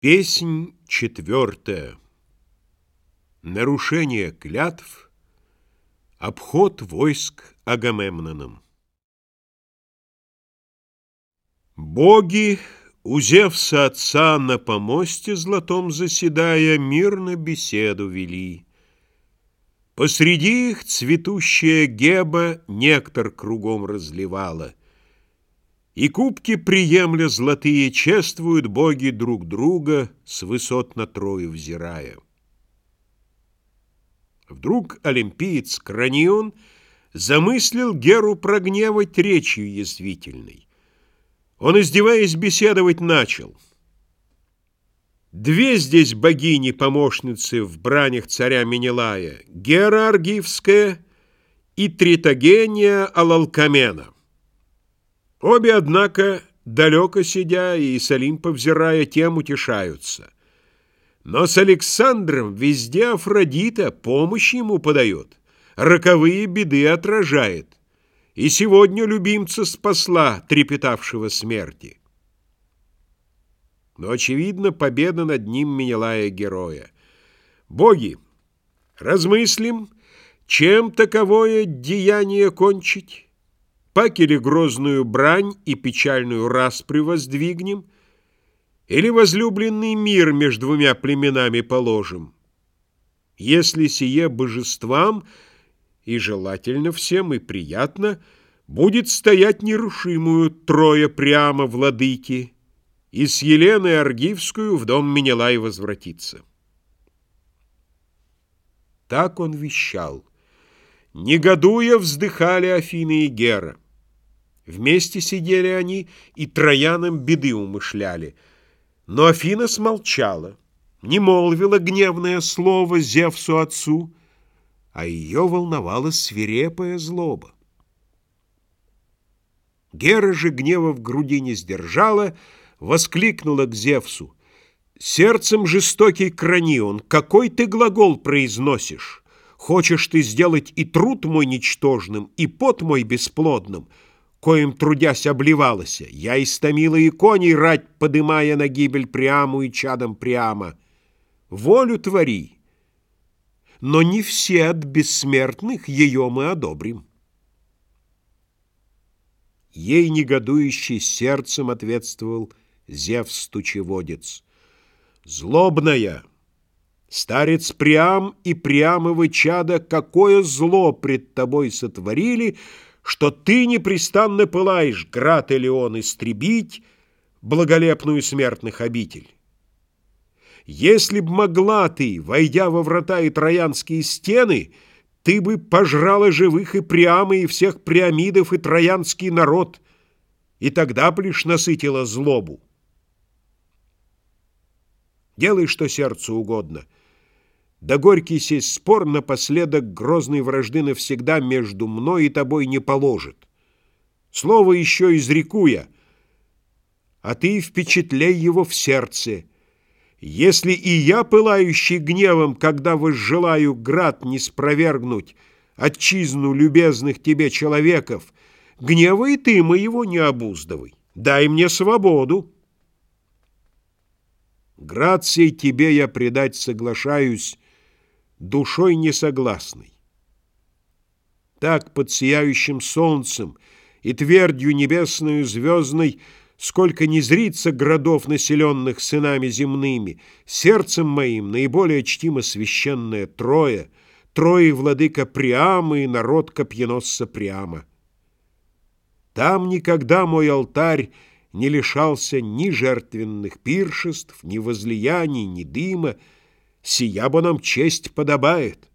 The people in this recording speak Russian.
Песнь четвертая. Нарушение клятв. Обход войск Агамемноном. Боги, у Зевса отца на помосте золотом заседая, мирно беседу вели. Посреди их цветущая геба нектар кругом разливала. И кубки, приемля золотые, чествуют боги друг друга, с высот на Трою взирая. Вдруг олимпиец Кранион замыслил Геру прогневать речью язвительной. Он, издеваясь, беседовать начал. Две здесь богини-помощницы в бранях царя Менелая, Гера Аргивская и Тритогения Алалкамена. Обе, однако, далеко сидя и с Олимпа взирая, тем утешаются. Но с Александром везде Афродита помощь ему подает, роковые беды отражает, и сегодня любимца спасла, трепетавшего смерти. Но, очевидно, победа над ним Менелая героя. Боги, размыслим, чем таковое деяние кончить? Пак или грозную брань и печальную распри воздвигнем, Или возлюбленный мир между двумя племенами положим? Если сие божествам, и желательно всем, и приятно, Будет стоять нерушимую трое прямо владыки, И с Еленой Аргивскую в дом Менелай возвратиться. Так он вещал. Негодуя вздыхали Афины и Гера. Вместе сидели они и троянам беды умышляли. Но Афина смолчала, не молвила гневное слово Зевсу отцу, а ее волновала свирепая злоба. Гера же гнева в груди не сдержала, воскликнула к Зевсу. «Сердцем жестокий кранион, какой ты глагол произносишь? Хочешь ты сделать и труд мой ничтожным, и пот мой бесплодным?» Коим трудясь обливалася. Я истомила и коней рать, подымая на гибель пряму и чадом прямо. Волю твори, но не все от бессмертных ее мы одобрим. Ей негодующий сердцем ответствовал Зевс-тучеводец. Злобная, старец Приам и Приамовы чада, какое зло пред тобой сотворили — что ты непрестанно пылаешь, град Элеон, истребить благолепную смертных обитель. Если б могла ты, войдя во врата и троянские стены, ты бы пожрала живых и прямо и всех приамидов и троянский народ, и тогда б лишь насытила злобу. Делай, что сердцу угодно — да горький сей спор напоследок грозной вражды навсегда между мной и тобой не положит. Слово еще изреку я, а ты впечатляй его в сердце. Если и я, пылающий гневом, когда возжелаю град не спровергнуть, отчизну любезных тебе человеков, гнева ты моего не обуздывай. Дай мне свободу. Град сей тебе я предать соглашаюсь, душой несогласной. Так под сияющим солнцем и твердью небесную звездной Сколько не зрится городов, населенных сынами земными, Сердцем моим наиболее чтимо священное Трое, Трое владыка Приама и народ копьеносца Приама. Там никогда мой алтарь не лишался ни жертвенных пиршеств, ни возлияний, ни дыма, сия бы нам честь подобает.